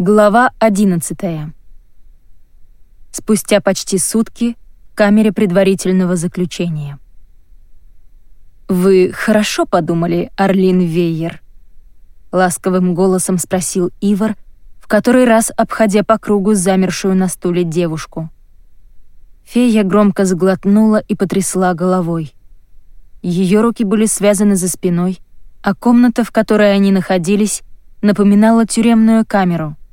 Глава 11. Спустя почти сутки в камере предварительного заключения. «Вы хорошо подумали, Орлин Вейер?» Ласковым голосом спросил Ивар, в который раз обходя по кругу замершую на стуле девушку. Фея громко заглотнула и потрясла головой. Ее руки были связаны за спиной, а комната, в которой они находились, напоминала тюремную камеру —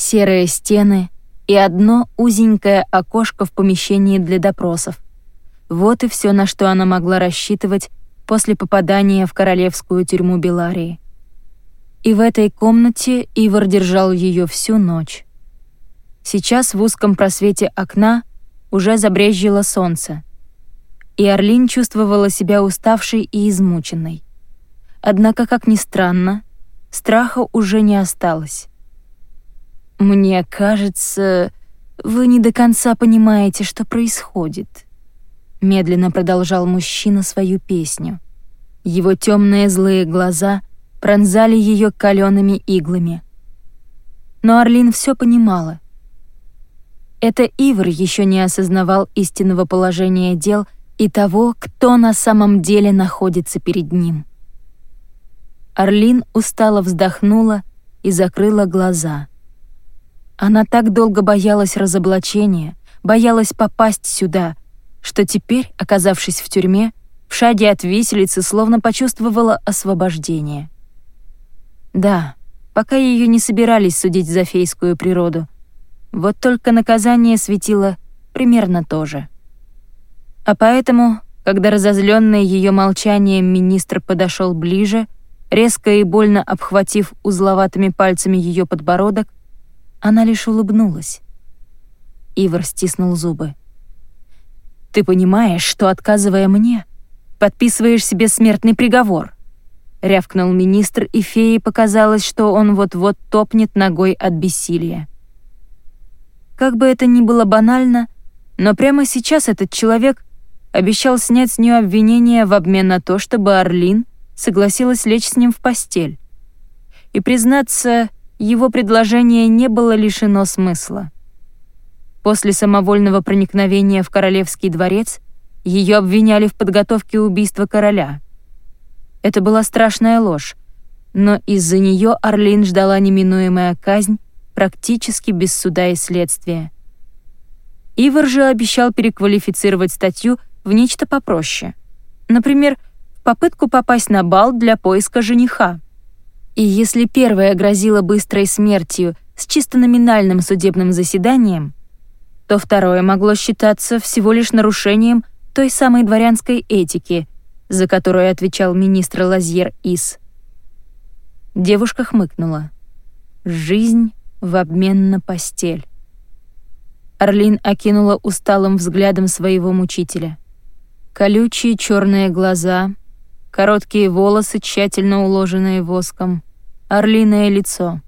серые стены и одно узенькое окошко в помещении для допросов. Вот и все, на что она могла рассчитывать после попадания в королевскую тюрьму Беларии. И в этой комнате Ивар держал ее всю ночь. Сейчас в узком просвете окна уже забрезжило солнце, и Орлин чувствовала себя уставшей и измученной. Однако, как ни странно, страха уже не осталось. «Мне кажется, вы не до конца понимаете, что происходит», — медленно продолжал мужчина свою песню. Его темные злые глаза пронзали ее калеными иглами. Но Орлин все понимала. Это Ивр еще не осознавал истинного положения дел и того, кто на самом деле находится перед ним. Орлин устало вздохнула и закрыла глаза. Она так долго боялась разоблачения, боялась попасть сюда, что теперь, оказавшись в тюрьме, в шаге от виселицы словно почувствовала освобождение. Да, пока ее не собирались судить за фейскую природу. Вот только наказание светило примерно то же. А поэтому, когда разозленный ее молчанием министр подошел ближе, резко и больно обхватив узловатыми пальцами ее подбородок, она лишь улыбнулась. Ивар стиснул зубы. «Ты понимаешь, что, отказывая мне, подписываешь себе смертный приговор?» Рявкнул министр, и фее показалось, что он вот-вот топнет ногой от бессилия. Как бы это ни было банально, но прямо сейчас этот человек обещал снять с нее обвинение в обмен на то, чтобы Орлин согласилась лечь с ним в постель. И, признаться, его предложение не было лишено смысла. После самовольного проникновения в королевский дворец ее обвиняли в подготовке убийства короля. Это была страшная ложь, но из-за нее Орлин ждала неминуемая казнь практически без суда и следствия. Ивар же обещал переквалифицировать статью в нечто попроще. Например, попытку попасть на бал для поиска жениха. И если первое грозило быстрой смертью с чисто номинальным судебным заседанием, то второе могло считаться всего лишь нарушением той самой дворянской этики, за которую отвечал министр Лазьер Ис. Девушка хмыкнула. «Жизнь в обмен на постель». Орлин окинула усталым взглядом своего мучителя. Колючие черные глаза, Короткие волосы, тщательно уложенные воском. Орлиное лицо.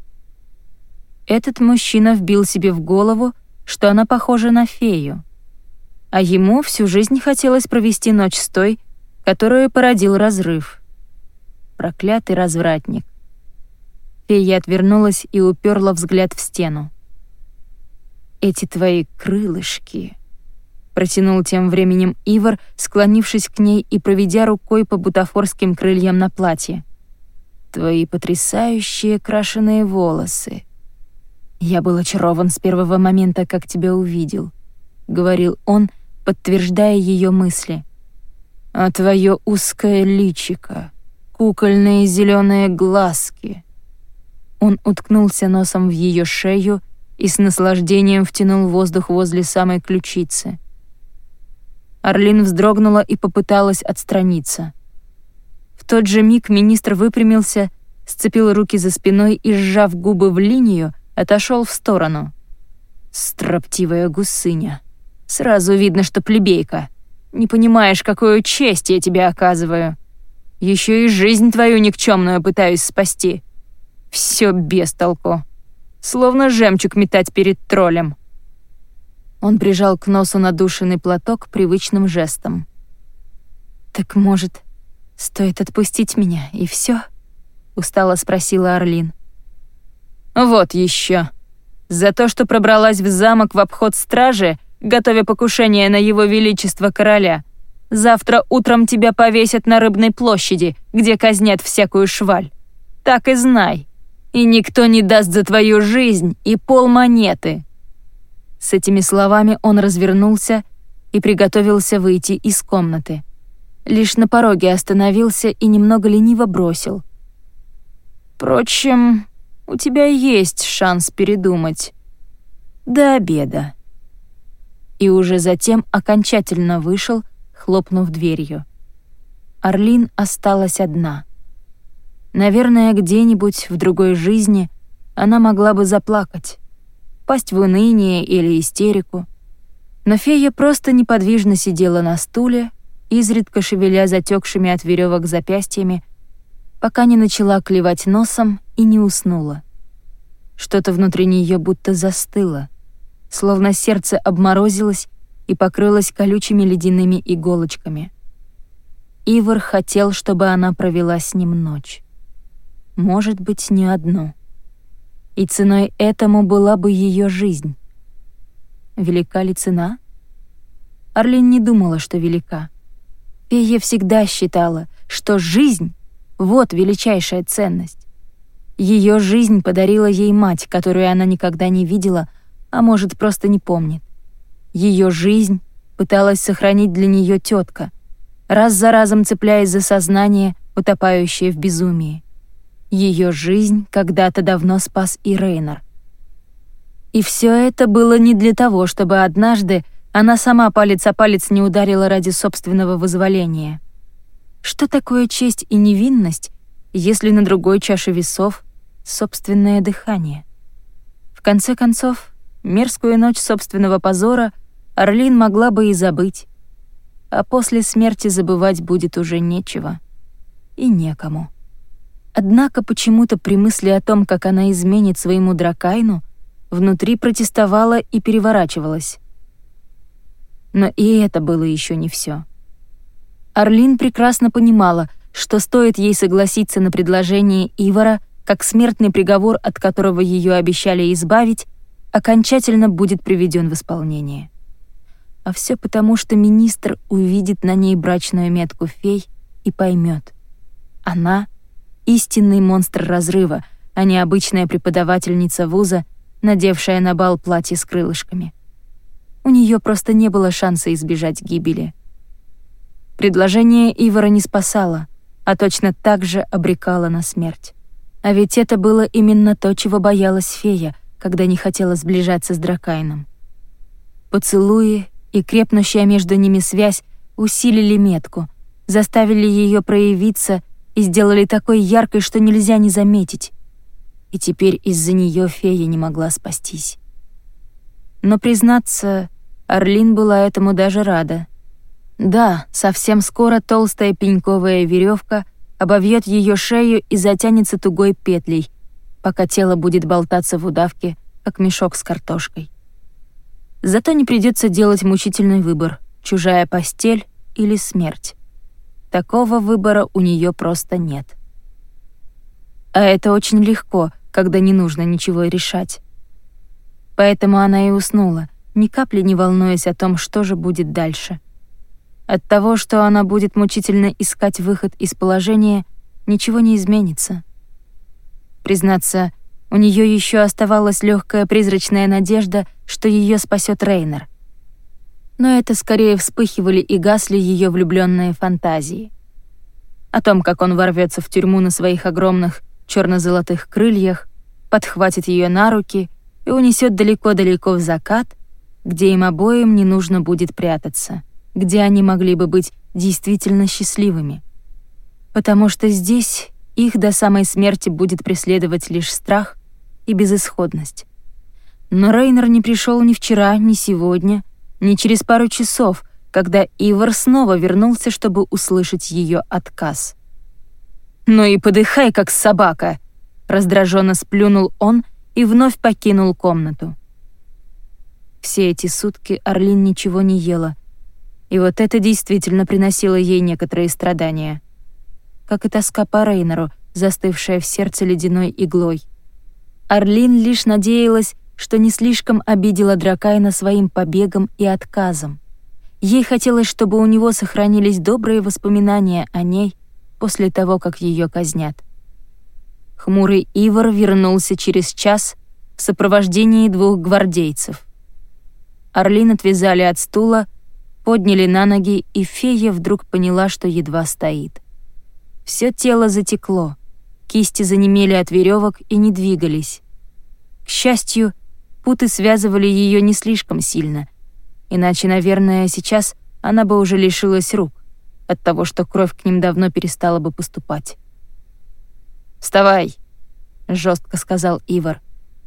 Этот мужчина вбил себе в голову, что она похожа на фею. А ему всю жизнь хотелось провести ночь с той, которую породил разрыв. Проклятый развратник. Фея отвернулась и уперла взгляд в стену. «Эти твои крылышки...» Протянул тем временем Ивар, склонившись к ней и проведя рукой по бутафорским крыльям на платье. «Твои потрясающие крашеные волосы. Я был очарован с первого момента, как тебя увидел», — говорил он, подтверждая ее мысли. «А твое узкое личико, кукольные зеленые глазки». Он уткнулся носом в ее шею и с наслаждением втянул воздух возле самой ключицы. Орлин вздрогнула и попыталась отстраниться. В тот же миг министр выпрямился, сцепил руки за спиной и, сжав губы в линию, отошел в сторону. «Строптивая гусыня. Сразу видно, что плебейка. Не понимаешь, какую честь я тебе оказываю. Еще и жизнь твою никчемную пытаюсь спасти. Все без толку. Словно жемчуг метать перед троллем». Он прижал к носу надушенный платок привычным жестом. «Так, может, стоит отпустить меня, и все? устало спросила Орлин. Вот еще. За то, что пробралась в замок в обход стражи, готовя покушение на его величество короля. Завтра утром тебя повесят на рыбной площади, где казнят всякую шваль. Так и знай. И никто не даст за твою жизнь и пол монеты. С этими словами он развернулся и приготовился выйти из комнаты. Лишь на пороге остановился и немного лениво бросил. «Впрочем, у тебя есть шанс передумать. До обеда». И уже затем окончательно вышел, хлопнув дверью. Орлин осталась одна. Наверное, где-нибудь в другой жизни она могла бы заплакать, пасть в уныние или истерику. Но фея просто неподвижно сидела на стуле, изредка шевеля затекшими от веревок запястьями, пока не начала клевать носом и не уснула. Что-то внутри нее будто застыло, словно сердце обморозилось и покрылось колючими ледяными иголочками. Ивар хотел, чтобы она провела с ним ночь. Может быть, не одну. И ценой этому была бы ее жизнь. Велика ли цена? Орлин не думала, что велика. Фея всегда считала, что жизнь вот величайшая ценность. Ее жизнь подарила ей мать, которую она никогда не видела, а может, просто не помнит. Ее жизнь пыталась сохранить для нее тетка, раз за разом цепляясь за сознание, утопающее в безумии. Ее жизнь когда-то давно спас и Рейнер. И все это было не для того, чтобы однажды она сама палец о палец не ударила ради собственного вызволения — что такое честь и невинность, если на другой чаше весов собственное дыхание? В конце концов, мерзкую ночь собственного позора Орлин могла бы и забыть, а после смерти забывать будет уже нечего и некому. Однако почему-то при мысли о том, как она изменит своему дракайну, внутри протестовала и переворачивалась. Но и это было еще не все. Орлин прекрасно понимала, что стоит ей согласиться на предложение Ивара, как смертный приговор, от которого ее обещали избавить, окончательно будет приведен в исполнение. А все потому, что министр увидит на ней брачную метку фей и поймет. Она — истинный монстр разрыва, а не обычная преподавательница вуза, надевшая на бал платье с крылышками. У нее просто не было шанса избежать гибели — Предложение Ивара не спасало, а точно так же обрекало на смерть. А ведь это было именно то, чего боялась фея, когда не хотела сближаться с Дракайном. Поцелуи и крепнущая между ними связь усилили метку, заставили ее проявиться и сделали такой яркой, что нельзя не заметить. И теперь из-за нее фея не могла спастись. Но, признаться, Орлин была этому даже рада — да, совсем скоро толстая пеньковая веревка обовьет ее шею и затянется тугой петлей, пока тело будет болтаться в удавке, как мешок с картошкой. Зато не придется делать мучительный выбор — чужая постель или смерть. Такого выбора у нее просто нет. А это очень легко, когда не нужно ничего решать. Поэтому она и уснула, ни капли не волнуясь о том, что же будет дальше — от того, что она будет мучительно искать выход из положения, ничего не изменится. Признаться, у нее еще оставалась легкая призрачная надежда, что ее спасет Рейнер. Но это скорее вспыхивали и гасли ее влюбленные фантазии. О том, как он ворвется в тюрьму на своих огромных черно-золотых крыльях, подхватит ее на руки и унесет далеко-далеко в закат, где им обоим не нужно будет прятаться — где они могли бы быть действительно счастливыми. Потому что здесь их до самой смерти будет преследовать лишь страх и безысходность. Но Рейнер не пришел ни вчера, ни сегодня, ни через пару часов, когда Ивар снова вернулся, чтобы услышать ее отказ. «Ну и подыхай, как собака!» Раздраженно сплюнул он и вновь покинул комнату. Все эти сутки Орлин ничего не ела, и вот это действительно приносило ей некоторые страдания. Как и тоска по Рейнеру, застывшая в сердце ледяной иглой. Орлин лишь надеялась, что не слишком обидела Дракайна своим побегом и отказом. Ей хотелось, чтобы у него сохранились добрые воспоминания о ней после того, как ее казнят. Хмурый Ивар вернулся через час в сопровождении двух гвардейцев. Орлин отвязали от стула, подняли на ноги, и фея вдруг поняла, что едва стоит. Все тело затекло, кисти занемели от веревок и не двигались. К счастью, путы связывали ее не слишком сильно, иначе, наверное, сейчас она бы уже лишилась рук от того, что кровь к ним давно перестала бы поступать. «Вставай!» — жестко сказал Ивар.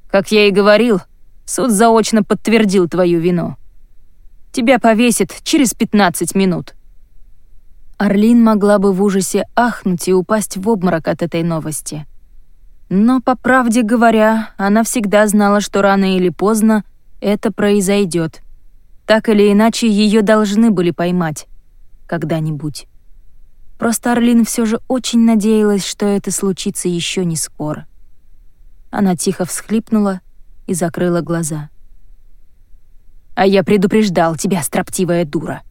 «Как я и говорил, суд заочно подтвердил твою вину. Тебя повесят через 15 минут». Орлин могла бы в ужасе ахнуть и упасть в обморок от этой новости. Но, по правде говоря, она всегда знала, что рано или поздно это произойдет. Так или иначе, ее должны были поймать. Когда-нибудь. Просто Орлин все же очень надеялась, что это случится еще не скоро. Она тихо всхлипнула и закрыла глаза. «А я предупреждал тебя, строптивая дура!»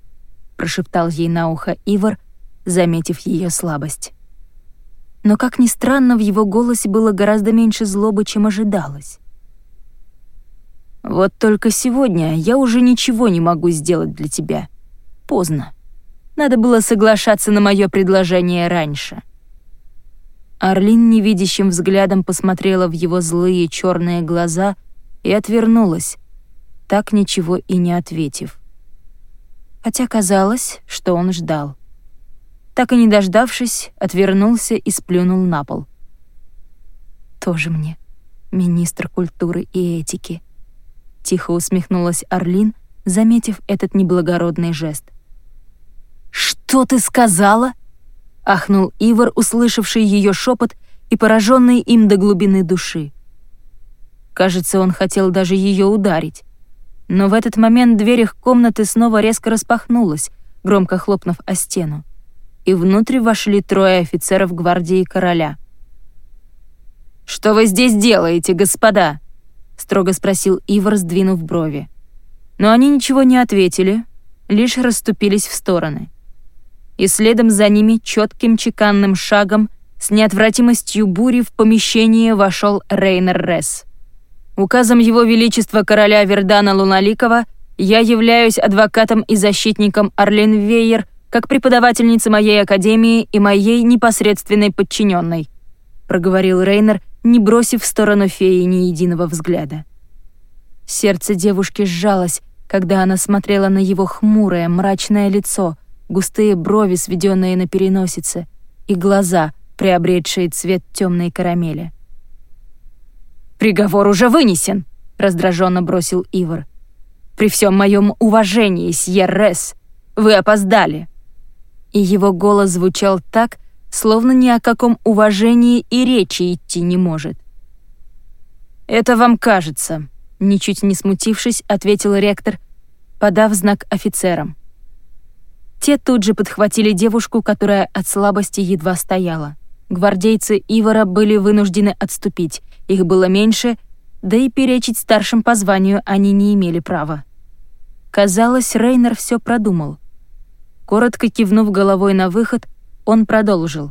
прошептал ей на ухо Ивар, заметив ее слабость. Но, как ни странно, в его голосе было гораздо меньше злобы, чем ожидалось. «Вот только сегодня я уже ничего не могу сделать для тебя. Поздно. Надо было соглашаться на мое предложение раньше». Орлин невидящим взглядом посмотрела в его злые черные глаза и отвернулась, так ничего и не ответив хотя казалось, что он ждал. Так и не дождавшись, отвернулся и сплюнул на пол. «Тоже мне, министр культуры и этики», — тихо усмехнулась Орлин, заметив этот неблагородный жест. «Что ты сказала?» — ахнул Ивар, услышавший ее шепот и пораженный им до глубины души. Кажется, он хотел даже ее ударить. Но в этот момент дверь их комнаты снова резко распахнулась, громко хлопнув о стену. И внутрь вошли трое офицеров гвардии короля. «Что вы здесь делаете, господа?» — строго спросил Ивар, сдвинув брови. Но они ничего не ответили, лишь расступились в стороны. И следом за ними четким чеканным шагом с неотвратимостью бури в помещение вошел Рейнер Ресс. Указом Его Величества короля Вердана Луналикова я являюсь адвокатом и защитником Орлен Вейер как преподавательница моей академии и моей непосредственной подчиненной, проговорил Рейнер, не бросив в сторону феи ни единого взгляда. Сердце девушки сжалось, когда она смотрела на его хмурое, мрачное лицо, густые брови, сведенные на переносице, и глаза, приобретшие цвет темной карамели. «Приговор уже вынесен», — раздраженно бросил Ивар. «При всем моем уважении, Сьеррес, вы опоздали». И его голос звучал так, словно ни о каком уважении и речи идти не может. «Это вам кажется», — ничуть не смутившись, ответил ректор, подав знак офицерам. Те тут же подхватили девушку, которая от слабости едва стояла. Гвардейцы Ивара были вынуждены отступить, их было меньше, да и перечить старшим по званию они не имели права. Казалось, Рейнер все продумал. Коротко кивнув головой на выход, он продолжил.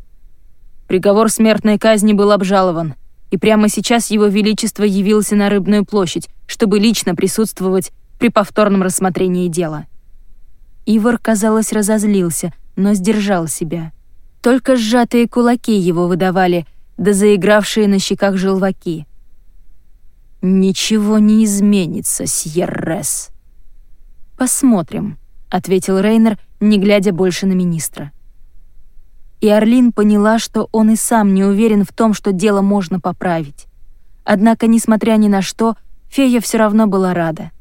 Приговор смертной казни был обжалован, и прямо сейчас его величество явился на Рыбную площадь, чтобы лично присутствовать при повторном рассмотрении дела. Ивар, казалось, разозлился, но сдержал себя. Только сжатые кулаки его выдавали, да заигравшие на щеках желваки. «Ничего не изменится, Сьеррес». «Посмотрим», — ответил Рейнер, не глядя больше на министра. И Орлин поняла, что он и сам не уверен в том, что дело можно поправить. Однако, несмотря ни на что, фея все равно была рада.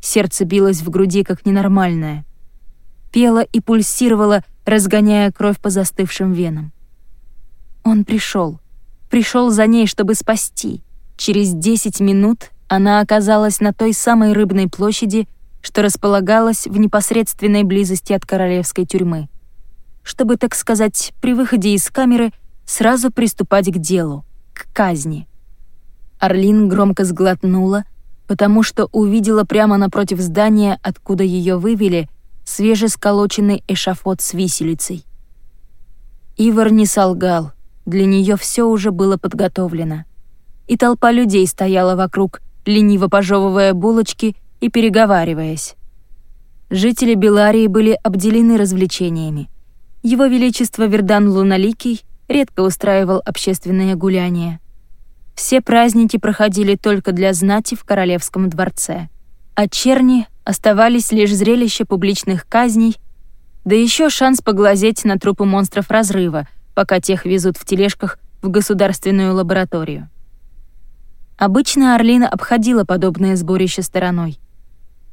Сердце билось в груди как ненормальное. Пело и пульсировало, разгоняя кровь по застывшим венам. Он пришел пришел за ней, чтобы спасти. Через 10 минут она оказалась на той самой рыбной площади, что располагалась в непосредственной близости от королевской тюрьмы. Чтобы, так сказать, при выходе из камеры сразу приступать к делу, к казни. Орлин громко сглотнула, потому что увидела прямо напротив здания, откуда ее вывели, свежесколоченный эшафот с виселицей. Ивар не солгал, для нее все уже было подготовлено. И толпа людей стояла вокруг, лениво пожевывая булочки и переговариваясь. Жители Беларии были обделены развлечениями. Его Величество Вердан Луналикий редко устраивал общественные гуляния. Все праздники проходили только для знати в королевском дворце, а черни оставались лишь зрелище публичных казней да еще шанс поглазеть на трупы монстров разрыва, пока тех везут в тележках в государственную лабораторию. Обычно Орлина обходила подобное сборище стороной.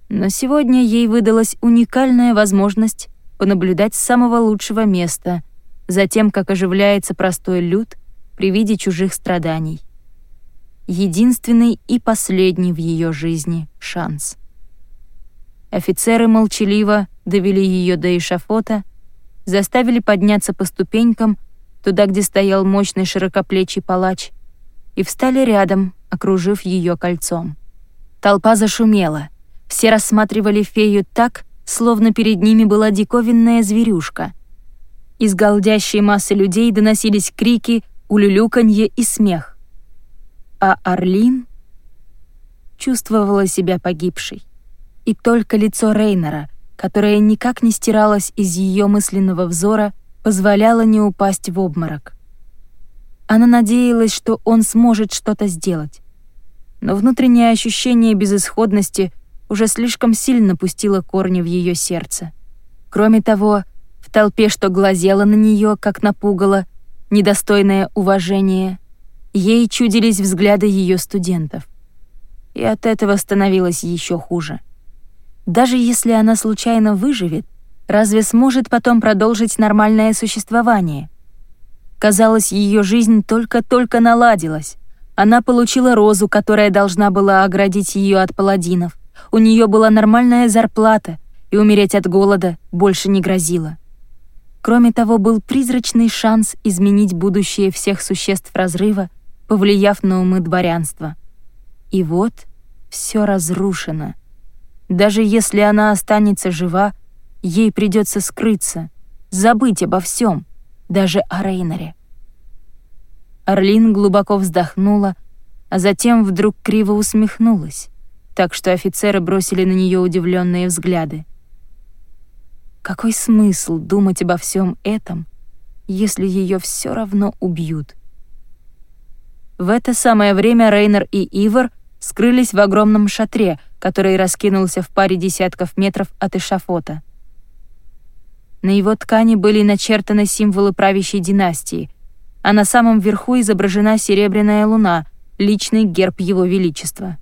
Но сегодня ей выдалась уникальная возможность понаблюдать с самого лучшего места за тем, как оживляется простой люд при виде чужих страданий. Единственный и последний в ее жизни шанс. Офицеры молчаливо довели ее до эшафота, заставили подняться по ступенькам туда, где стоял мощный широкоплечий палач, и встали рядом, окружив ее кольцом. Толпа зашумела. Все рассматривали фею так, словно перед ними была диковинная зверюшка. Из голдящей массы людей доносились крики, улюлюканье и смех. А Орлин чувствовала себя погибшей и только лицо Рейнера, которое никак не стиралось из ее мысленного взора, позволяло не упасть в обморок. Она надеялась, что он сможет что-то сделать. Но внутреннее ощущение безысходности уже слишком сильно пустило корни в ее сердце. Кроме того, в толпе, что глазела на нее, как напугало, недостойное уважение, ей чудились взгляды ее студентов. И от этого становилось еще хуже. Даже если она случайно выживет, разве сможет потом продолжить нормальное существование? Казалось, ее жизнь только-только наладилась. Она получила розу, которая должна была оградить ее от паладинов. У нее была нормальная зарплата, и умереть от голода больше не грозило. Кроме того, был призрачный шанс изменить будущее всех существ разрыва, повлияв на умы дворянства. И вот все разрушено — даже если она останется жива, ей придется скрыться, забыть обо всем, даже о Рейнере. Орлин глубоко вздохнула, а затем вдруг криво усмехнулась, так что офицеры бросили на нее удивленные взгляды. Какой смысл думать обо всем этом, если ее все равно убьют? В это самое время Рейнер и Ивар скрылись в огромном шатре, который раскинулся в паре десятков метров от эшафота. На его ткани были начертаны символы правящей династии, а на самом верху изображена серебряная луна, личный герб его величества.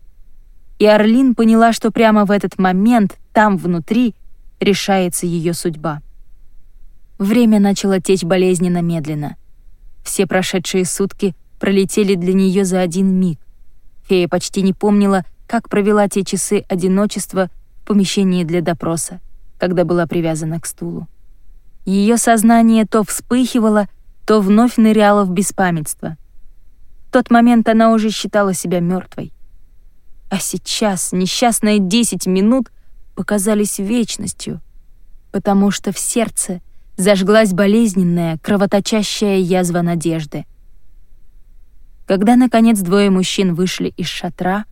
И Орлин поняла, что прямо в этот момент, там внутри, решается ее судьба. Время начало течь болезненно медленно. Все прошедшие сутки пролетели для нее за один миг. Фея почти не помнила, как провела те часы одиночества в помещении для допроса, когда была привязана к стулу. Ее сознание то вспыхивало, то вновь ныряло в беспамятство. В тот момент она уже считала себя мертвой. А сейчас несчастные десять минут показались вечностью, потому что в сердце зажглась болезненная, кровоточащая язва надежды. Когда, наконец, двое мужчин вышли из шатра,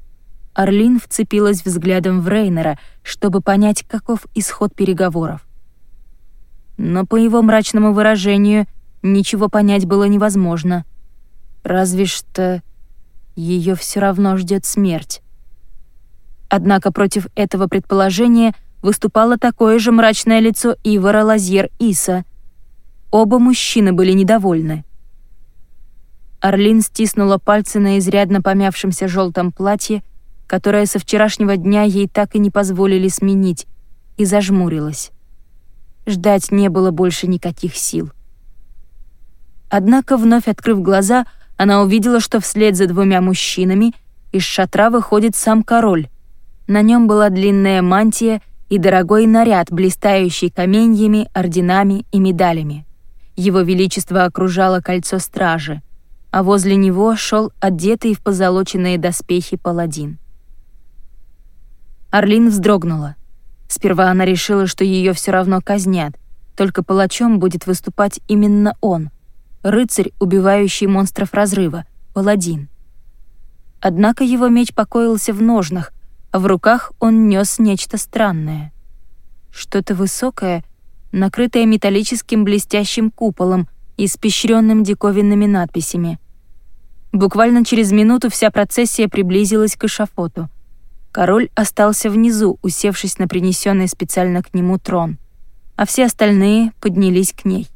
Орлин вцепилась взглядом в Рейнера, чтобы понять, каков исход переговоров. Но по его мрачному выражению ничего понять было невозможно. Разве что ее все равно ждет смерть. Однако против этого предположения выступало такое же мрачное лицо Ивара Лазьер Иса. Оба мужчины были недовольны. Орлин стиснула пальцы на изрядно помявшемся желтом платье которое со вчерашнего дня ей так и не позволили сменить, и зажмурилась. Ждать не было больше никаких сил. Однако, вновь открыв глаза, она увидела, что вслед за двумя мужчинами из шатра выходит сам король. На нем была длинная мантия и дорогой наряд, блистающий каменьями, орденами и медалями. Его Величество окружало кольцо стражи. а возле него шел одетый в позолоченные доспехи паладин. Орлин вздрогнула. Сперва она решила, что ее все равно казнят, только палачом будет выступать именно он, рыцарь, убивающий монстров разрыва, паладин. Однако его меч покоился в ножнах, в руках он нес нечто странное. Что-то высокое, накрытое металлическим блестящим куполом, испещренным диковинными надписями. Буквально через минуту вся процессия приблизилась к эшафоту — Король остался внизу, усевшись на принесенный специально к нему трон, а все остальные поднялись к ней.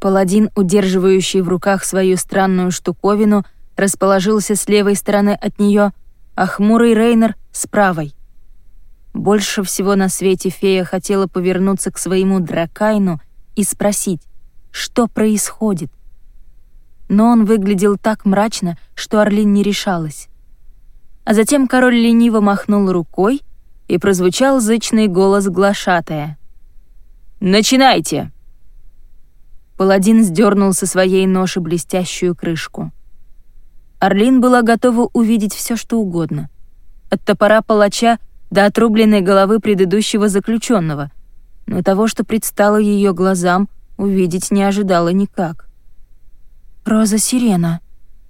Паладин, удерживающий в руках свою странную штуковину, расположился с левой стороны от нее, а хмурый Рейнер — с правой. Больше всего на свете фея хотела повернуться к своему дракайну и спросить, что происходит. Но он выглядел так мрачно, что Орлин не решалась. А затем король лениво махнул рукой, и прозвучал зычный голос глашатая. «Начинайте!» Паладин сдернул со своей ноши блестящую крышку. Орлин была готова увидеть все, что угодно. От топора палача до отрубленной головы предыдущего заключенного, но того, что предстало ее глазам, увидеть не ожидала никак. «Роза Сирена»,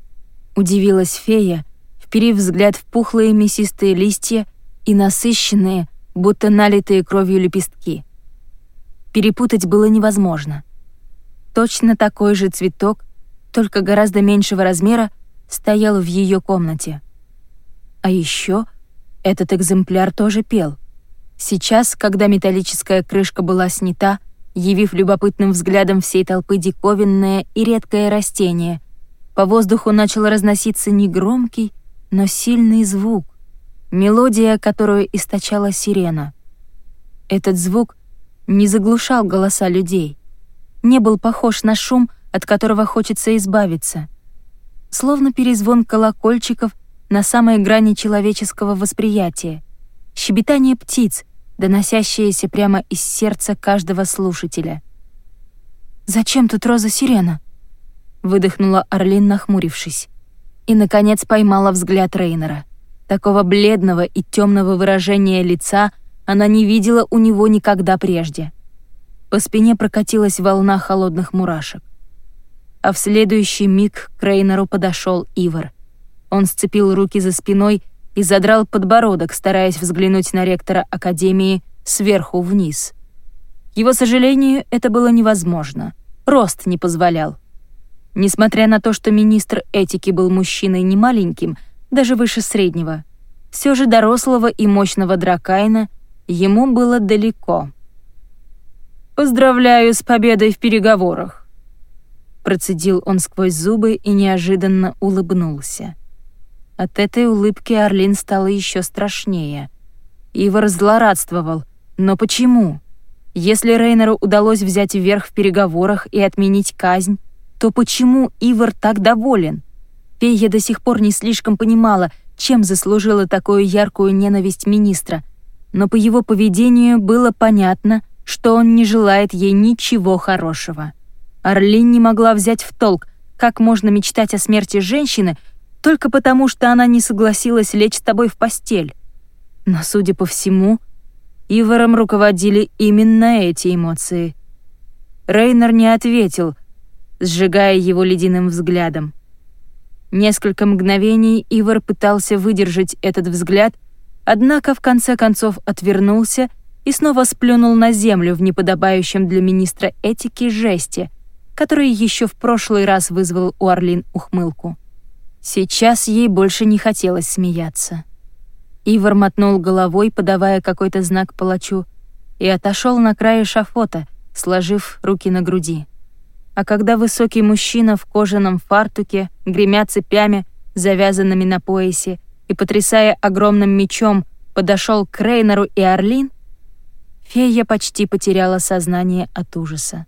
— удивилась фея, вперив взгляд в пухлые мясистые листья и насыщенные, будто налитые кровью лепестки. Перепутать было невозможно. Точно такой же цветок, только гораздо меньшего размера, стоял в ее комнате. А еще этот экземпляр тоже пел. Сейчас, когда металлическая крышка была снята, явив любопытным взглядом всей толпы диковинное и редкое растение, по воздуху начал разноситься негромкий, но сильный звук, мелодия, которую источала сирена. Этот звук не заглушал голоса людей, не был похож на шум, от которого хочется избавиться. Словно перезвон колокольчиков на самой грани человеческого восприятия, щебетание птиц, доносящееся прямо из сердца каждого слушателя. «Зачем тут роза-сирена?» — выдохнула Орлин, нахмурившись и, наконец, поймала взгляд Рейнера. Такого бледного и темного выражения лица она не видела у него никогда прежде. По спине прокатилась волна холодных мурашек. А в следующий миг к Рейнеру подошел Ивар. Он сцепил руки за спиной и задрал подбородок, стараясь взглянуть на ректора Академии сверху вниз. К его сожалению, это было невозможно. Рост не позволял. Несмотря на то, что министр этики был мужчиной не маленьким, даже выше среднего, все же дорослого и мощного Дракайна ему было далеко. «Поздравляю с победой в переговорах», процедил он сквозь зубы и неожиданно улыбнулся. От этой улыбки Орлин стало еще страшнее. Ивар злорадствовал. Но почему? Если Рейнеру удалось взять верх в переговорах и отменить казнь, то почему Ивар так доволен? Фея до сих пор не слишком понимала, чем заслужила такую яркую ненависть министра, но по его поведению было понятно, что он не желает ей ничего хорошего. Орлин не могла взять в толк, как можно мечтать о смерти женщины только потому, что она не согласилась лечь с тобой в постель. Но, судя по всему, Иваром руководили именно эти эмоции. Рейнер не ответил — сжигая его ледяным взглядом. Несколько мгновений Ивар пытался выдержать этот взгляд, однако в конце концов отвернулся и снова сплюнул на землю в неподобающем для министра этики жесте, который еще в прошлый раз вызвал у Орлин ухмылку. Сейчас ей больше не хотелось смеяться. Ивар мотнул головой, подавая какой-то знак палачу, и отошел на край шафота, сложив руки на груди. А когда высокий мужчина в кожаном фартуке, гремя цепями, завязанными на поясе, и, потрясая огромным мечом, подошел к Рейнеру и Орлин, фея почти потеряла сознание от ужаса.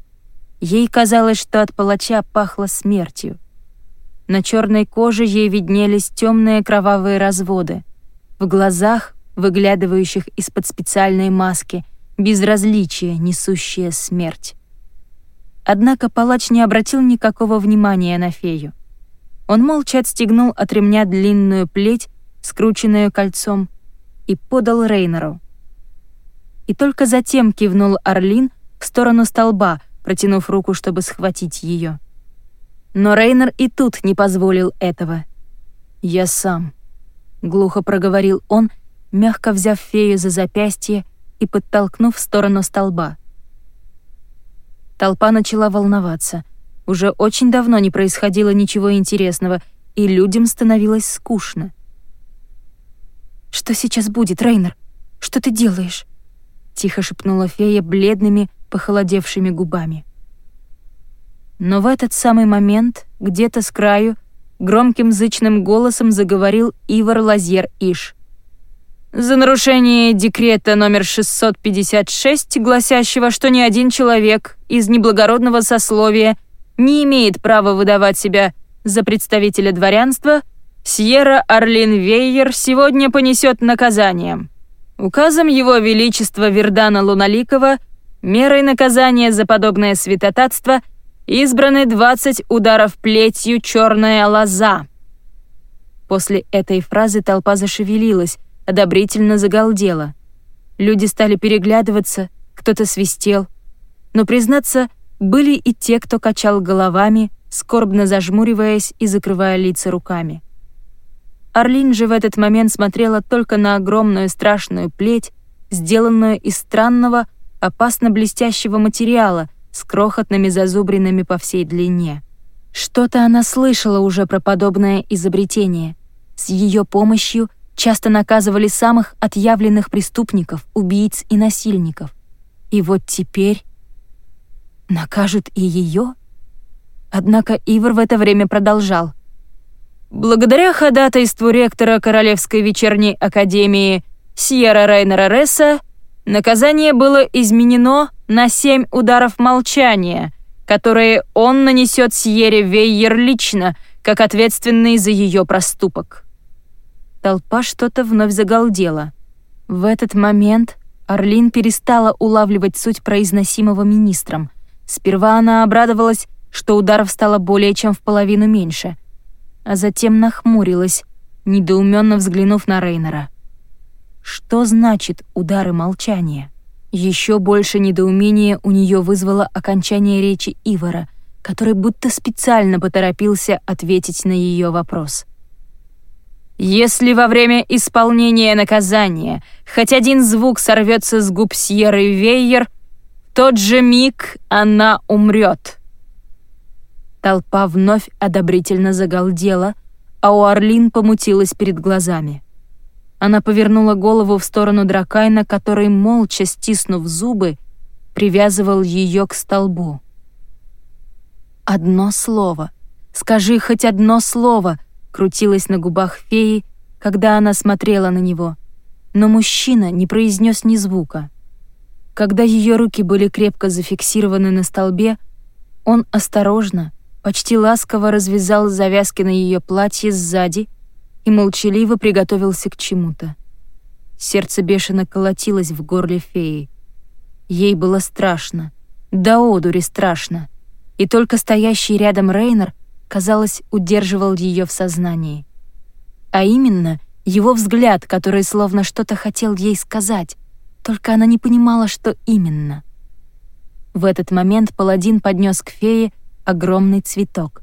Ей казалось, что от палача пахло смертью. На черной коже ей виднелись темные кровавые разводы. В глазах, выглядывающих из-под специальной маски, безразличие, несущее смерть. Однако палач не обратил никакого внимания на фею. Он молча отстегнул от ремня длинную плеть, скрученную кольцом, и подал Рейнеру. И только затем кивнул Орлин в сторону столба, протянув руку, чтобы схватить ее. Но Рейнер и тут не позволил этого. «Я сам», — глухо проговорил он, мягко взяв фею за запястье и подтолкнув в сторону столба. Толпа начала волноваться. Уже очень давно не происходило ничего интересного, и людям становилось скучно. «Что сейчас будет, Рейнер? Что ты делаешь?» Тихо шепнула фея бледными, похолодевшими губами. Но в этот самый момент, где-то с краю, громким зычным голосом заговорил Ивар Лазьер Иш. «За нарушение декрета номер 656, гласящего, что ни один человек из неблагородного сословия не имеет права выдавать себя за представителя дворянства, Сьерра Орлин Вейер сегодня понесет наказание. Указом Его Величества Вердана Луналикова мерой наказания за подобное святотатство – Избраны 20 ударов плетью «Черная лоза». После этой фразы толпа зашевелилась, одобрительно загалдела. Люди стали переглядываться, кто-то свистел. Но, признаться, были и те, кто качал головами, скорбно зажмуриваясь и закрывая лица руками. Орлин же в этот момент смотрела только на огромную страшную плеть, сделанную из странного, опасно блестящего материала, с крохотными зазубринами по всей длине. Что-то она слышала уже про подобное изобретение. С ее помощью часто наказывали самых отъявленных преступников, убийц и насильников. И вот теперь накажут и ее? Однако Ивар в это время продолжал. Благодаря ходатайству ректора Королевской вечерней академии Сьерра Рейнера Ресса наказание было изменено на семь ударов молчания, которые он нанесет Сьере Вейер лично, как ответственный за ее проступок. Толпа что-то вновь загалдела. В этот момент Орлин перестала улавливать суть произносимого министром. Сперва она обрадовалась, что ударов стало более чем в половину меньше, а затем нахмурилась, недоуменно взглянув на Рейнера. Что значит удары молчания? Еще больше недоумения у нее вызвало окончание речи Ивара, который будто специально поторопился ответить на ее вопрос. «Если во время исполнения наказания хоть один звук сорвется с губ Сьерры Вейер, в тот же миг она умрет». Толпа вновь одобрительно загалдела, а у Орлин помутилась перед глазами. Она повернула голову в сторону Дракайна, который, молча стиснув зубы, привязывал ее к столбу. «Одно слово. Скажи хоть одно слово!» крутилось на губах феи, когда она смотрела на него. Но мужчина не произнес ни звука. Когда ее руки были крепко зафиксированы на столбе, он осторожно, почти ласково развязал завязки на ее платье сзади и молчаливо приготовился к чему-то. Сердце бешено колотилось в горле феи. Ей было страшно, до одури страшно, и только стоящий рядом Рейнер, казалось, удерживал ее в сознании. А именно, его взгляд, который словно что-то хотел ей сказать, только она не понимала, что именно. В этот момент паладин поднес к фее огромный цветок.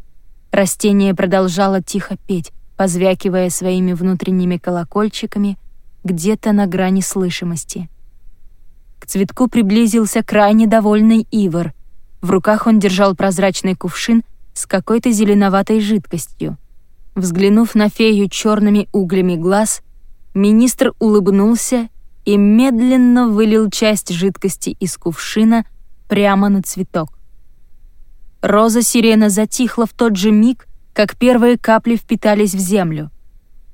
Растение продолжало тихо петь, позвякивая своими внутренними колокольчиками где-то на грани слышимости. К цветку приблизился крайне довольный Ивар. В руках он держал прозрачный кувшин с какой-то зеленоватой жидкостью. Взглянув на фею черными углями глаз, министр улыбнулся и медленно вылил часть жидкости из кувшина прямо на цветок. Роза сирена затихла в тот же миг, как первые капли впитались в землю.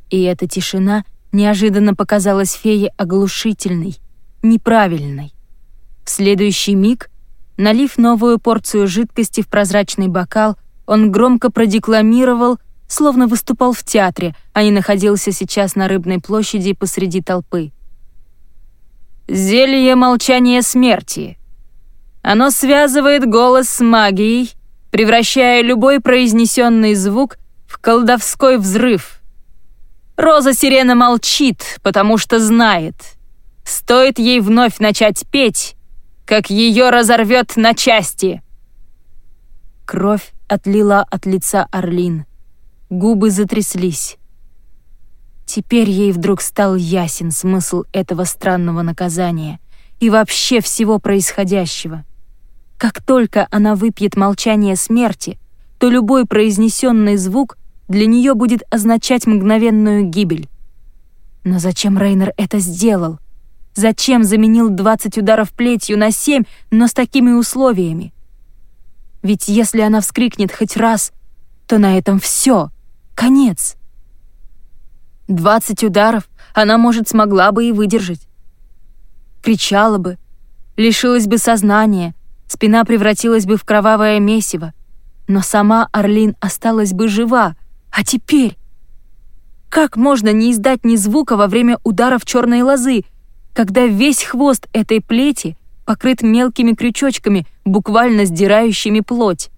И эта тишина неожиданно показалась фее оглушительной, неправильной. В следующий миг, налив новую порцию жидкости в прозрачный бокал, он громко продекламировал, словно выступал в театре, а не находился сейчас на рыбной площади посреди толпы. «Зелье молчания смерти. Оно связывает голос с магией, превращая любой произнесенный звук в колдовской взрыв. Роза-сирена молчит, потому что знает. Стоит ей вновь начать петь, как ее разорвет на части. Кровь отлила от лица Орлин. Губы затряслись. Теперь ей вдруг стал ясен смысл этого странного наказания и вообще всего происходящего. Как только она выпьет молчание смерти, то любой произнесенный звук для нее будет означать мгновенную гибель. Но зачем Рейнер это сделал? Зачем заменил 20 ударов плетью на 7, но с такими условиями? Ведь если она вскрикнет хоть раз, то на этом все, конец. Двадцать ударов она, может, смогла бы и выдержать. Кричала бы, лишилась бы сознания, спина превратилась бы в кровавое месиво. Но сама Орлин осталась бы жива. А теперь... Как можно не издать ни звука во время ударов черной лозы, когда весь хвост этой плети покрыт мелкими крючочками, буквально сдирающими плоть?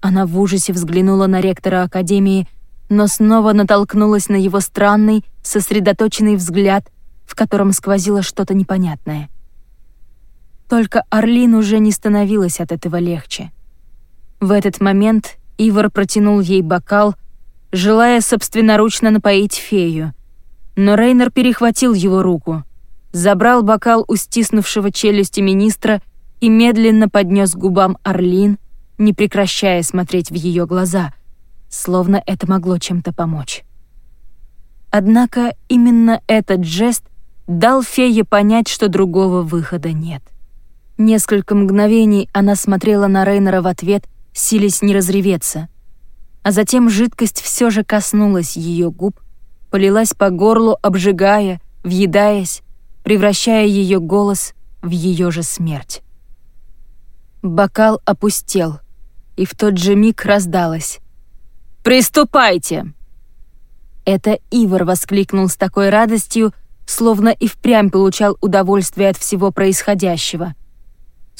Она в ужасе взглянула на ректора Академии, но снова натолкнулась на его странный, сосредоточенный взгляд, в котором сквозило что-то непонятное. Только Орлин уже не становилась от этого легче. В этот момент Ивар протянул ей бокал, желая собственноручно напоить фею. Но Рейнер перехватил его руку, забрал бокал у стиснувшего челюсти министра и медленно поднес к губам Орлин, не прекращая смотреть в ее глаза — словно это могло чем-то помочь. Однако именно этот жест дал фее понять, что другого выхода нет. Несколько мгновений она смотрела на Рейнера в ответ, силясь не разреветься. А затем жидкость все же коснулась ее губ, полилась по горлу, обжигая, въедаясь, превращая ее голос в ее же смерть. Бокал опустел, и в тот же миг раздалось. «Приступайте!» Это Ивар воскликнул с такой радостью, словно и впрямь получал удовольствие от всего происходящего.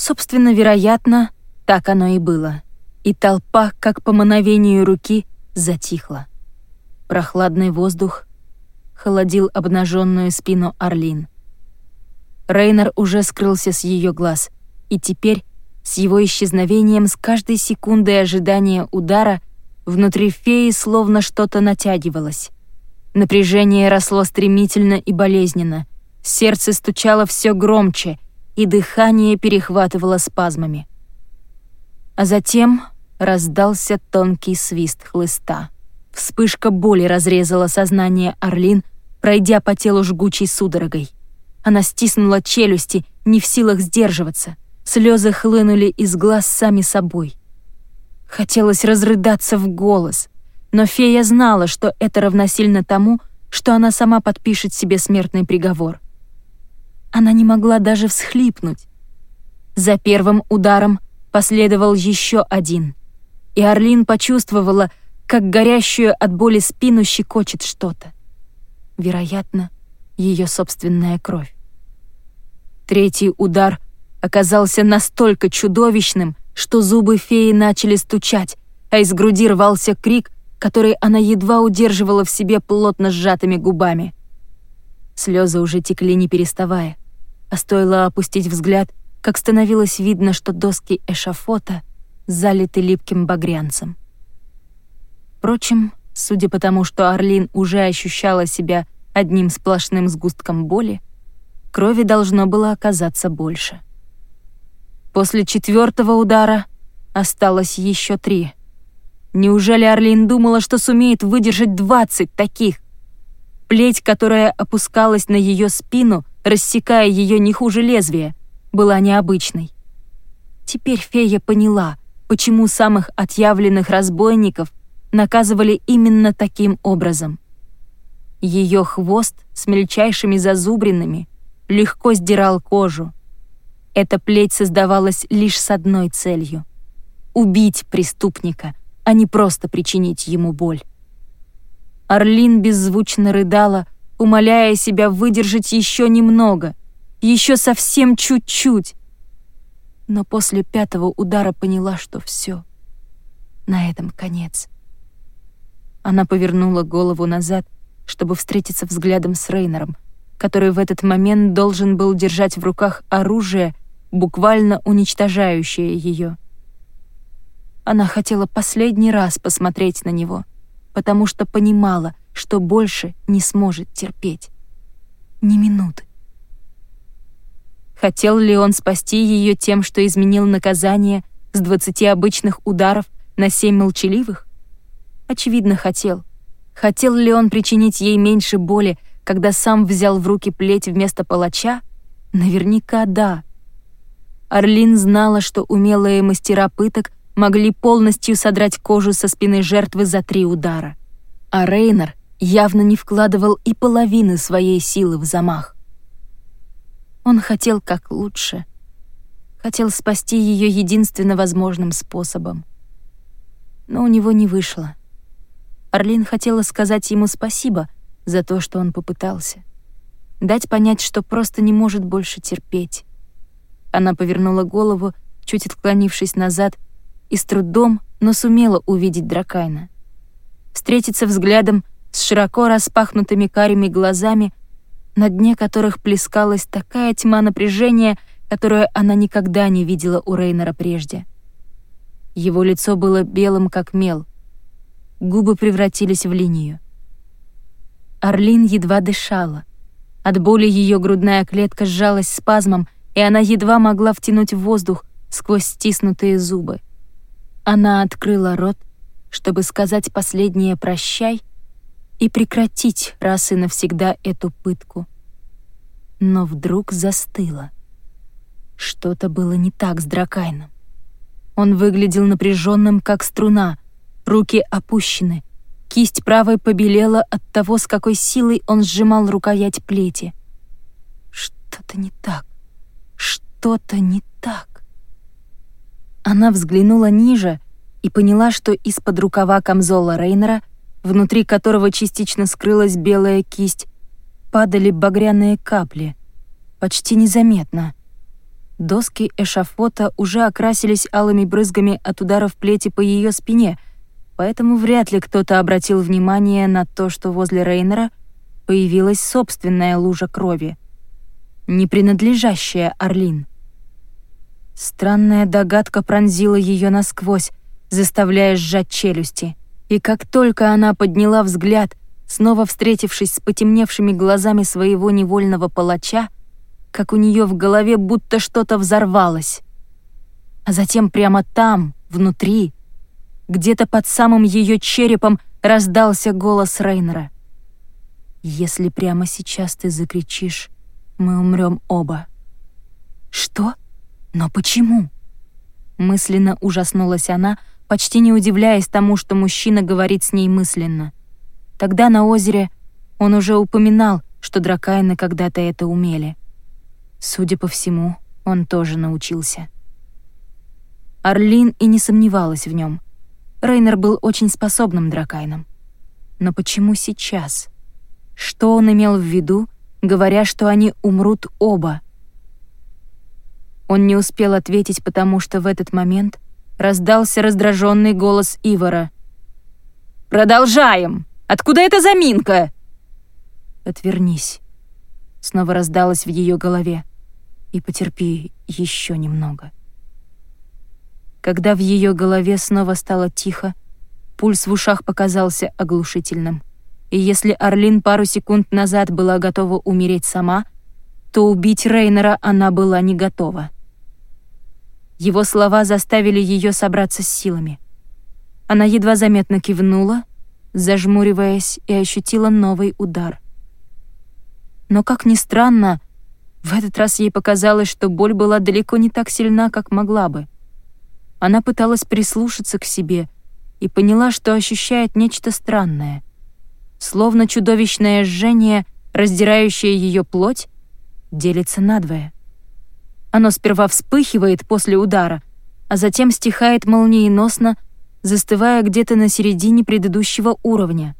Собственно, вероятно, так оно и было. И толпа, как по мановению руки, затихла. Прохладный воздух холодил обнаженную спину Орлин. Рейнер уже скрылся с ее глаз, и теперь, с его исчезновением, с каждой секундой ожидания удара — Внутри феи словно что-то натягивалось. Напряжение росло стремительно и болезненно. Сердце стучало все громче, и дыхание перехватывало спазмами. А затем раздался тонкий свист хлыста. Вспышка боли разрезала сознание Орлин, пройдя по телу жгучей судорогой. Она стиснула челюсти, не в силах сдерживаться. Слезы хлынули из глаз сами собой. Хотелось разрыдаться в голос, но фея знала, что это равносильно тому, что она сама подпишет себе смертный приговор. Она не могла даже всхлипнуть. За первым ударом последовал еще один, и Орлин почувствовала, как горящую от боли спину щекочет что-то. Вероятно, ее собственная кровь. Третий удар оказался настолько чудовищным, что зубы феи начали стучать, а из груди рвался крик, который она едва удерживала в себе плотно сжатыми губами. Слезы уже текли не переставая, а стоило опустить взгляд, как становилось видно, что доски эшафота залиты липким багрянцем. Впрочем, судя по тому, что Орлин уже ощущала себя одним сплошным сгустком боли, крови должно было оказаться больше. После четвертого удара осталось еще три. Неужели Орлин думала, что сумеет выдержать двадцать таких? Плеть, которая опускалась на ее спину, рассекая ее не хуже лезвия, была необычной. Теперь фея поняла, почему самых отъявленных разбойников наказывали именно таким образом. Ее хвост с мельчайшими зазубринами легко сдирал кожу, эта плеть создавалась лишь с одной целью — убить преступника, а не просто причинить ему боль. Орлин беззвучно рыдала, умоляя себя выдержать еще немного, еще совсем чуть-чуть. но после пятого удара поняла, что все. На этом конец. Она повернула голову назад, чтобы встретиться взглядом с Рейнером, который в этот момент должен был держать в руках оружие, буквально уничтожающее ее. Она хотела последний раз посмотреть на него, потому что понимала, что больше не сможет терпеть. Ни минуты. Хотел ли он спасти ее тем, что изменил наказание с двадцати обычных ударов на семь молчаливых? Очевидно, хотел. Хотел ли он причинить ей меньше боли, когда сам взял в руки плеть вместо палача? Наверняка да. Орлин знала, что умелые мастера пыток могли полностью содрать кожу со спины жертвы за три удара. А Рейнер явно не вкладывал и половины своей силы в замах. Он хотел как лучше. Хотел спасти ее единственно возможным способом. Но у него не вышло. Орлин хотела сказать ему спасибо за то, что он попытался. Дать понять, что просто не может больше терпеть. Она повернула голову, чуть отклонившись назад, и с трудом, но сумела увидеть Дракайна. Встретиться взглядом с широко распахнутыми карими глазами, на дне которых плескалась такая тьма напряжения, которую она никогда не видела у Рейнера прежде. Его лицо было белым, как мел. Губы превратились в линию. Орлин едва дышала. От боли ее грудная клетка сжалась спазмом, и она едва могла втянуть воздух сквозь стиснутые зубы. Она открыла рот, чтобы сказать последнее «прощай» и прекратить раз и навсегда эту пытку. Но вдруг застыла. Что-то было не так с Дракайном. Он выглядел напряженным, как струна, руки опущены, кисть правой побелела от того, с какой силой он сжимал рукоять плети. Что-то не так, что-то не так. Она взглянула ниже и поняла, что из-под рукава камзола Рейнера внутри которого частично скрылась белая кисть, падали багряные капли, почти незаметно. Доски эшафота уже окрасились алыми брызгами от ударов плети по ее спине, поэтому вряд ли кто-то обратил внимание на то, что возле Рейнера появилась собственная лужа крови, не принадлежащая Орлин. Странная догадка пронзила ее насквозь, заставляя сжать челюсти — и как только она подняла взгляд, снова встретившись с потемневшими глазами своего невольного палача, как у нее в голове будто что-то взорвалось. А затем прямо там, внутри, где-то под самым ее черепом раздался голос Рейнера. «Если прямо сейчас ты закричишь, мы умрем оба». «Что? Но почему?» Мысленно ужаснулась она, почти не удивляясь тому, что мужчина говорит с ней мысленно. Тогда на озере он уже упоминал, что дракайны когда-то это умели. Судя по всему, он тоже научился. Орлин и не сомневалась в нем. Рейнер был очень способным дракайном. Но почему сейчас? Что он имел в виду, говоря, что они умрут оба? Он не успел ответить, потому что в этот момент — раздался раздраженный голос Ивара. «Продолжаем! Откуда эта заминка?» «Отвернись», — снова раздалось в ее голове, «и потерпи еще немного». Когда в ее голове снова стало тихо, пульс в ушах показался оглушительным. И если Орлин пару секунд назад была готова умереть сама, то убить Рейнера она была не готова. Его слова заставили ее собраться с силами. Она едва заметно кивнула, зажмуриваясь, и ощутила новый удар. Но, как ни странно, в этот раз ей показалось, что боль была далеко не так сильна, как могла бы. Она пыталась прислушаться к себе и поняла, что ощущает нечто странное. Словно чудовищное жжение, раздирающее ее плоть, делится надвое. Оно сперва вспыхивает после удара, а затем стихает молниеносно, застывая где-то на середине предыдущего уровня.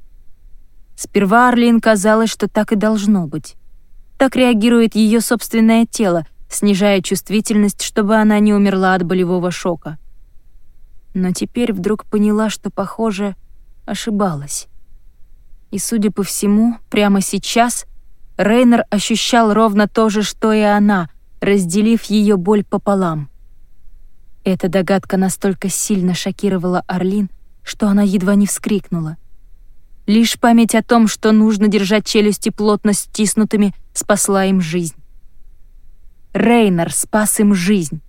Сперва Арлин казалось, что так и должно быть. Так реагирует ее собственное тело, снижая чувствительность, чтобы она не умерла от болевого шока. Но теперь вдруг поняла, что, похоже, ошибалась. И, судя по всему, прямо сейчас Рейнер ощущал ровно то же, что и она, разделив ее боль пополам. Эта догадка настолько сильно шокировала Орлин, что она едва не вскрикнула. Лишь память о том, что нужно держать челюсти плотно стиснутыми, спасла им жизнь. Рейнер спас им жизнь.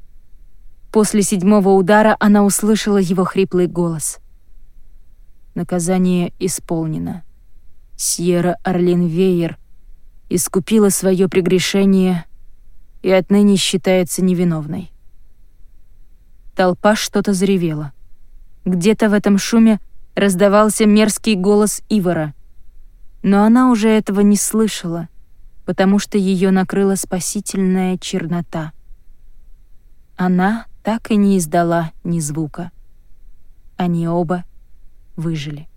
После седьмого удара она услышала его хриплый голос. Наказание исполнено. Сьерра Орлин Вейер искупила свое прегрешение и отныне считается невиновной. Толпа что-то заревела. Где-то в этом шуме раздавался мерзкий голос Ивара. Но она уже этого не слышала, потому что ее накрыла спасительная чернота. Она так и не издала ни звука. Они оба выжили.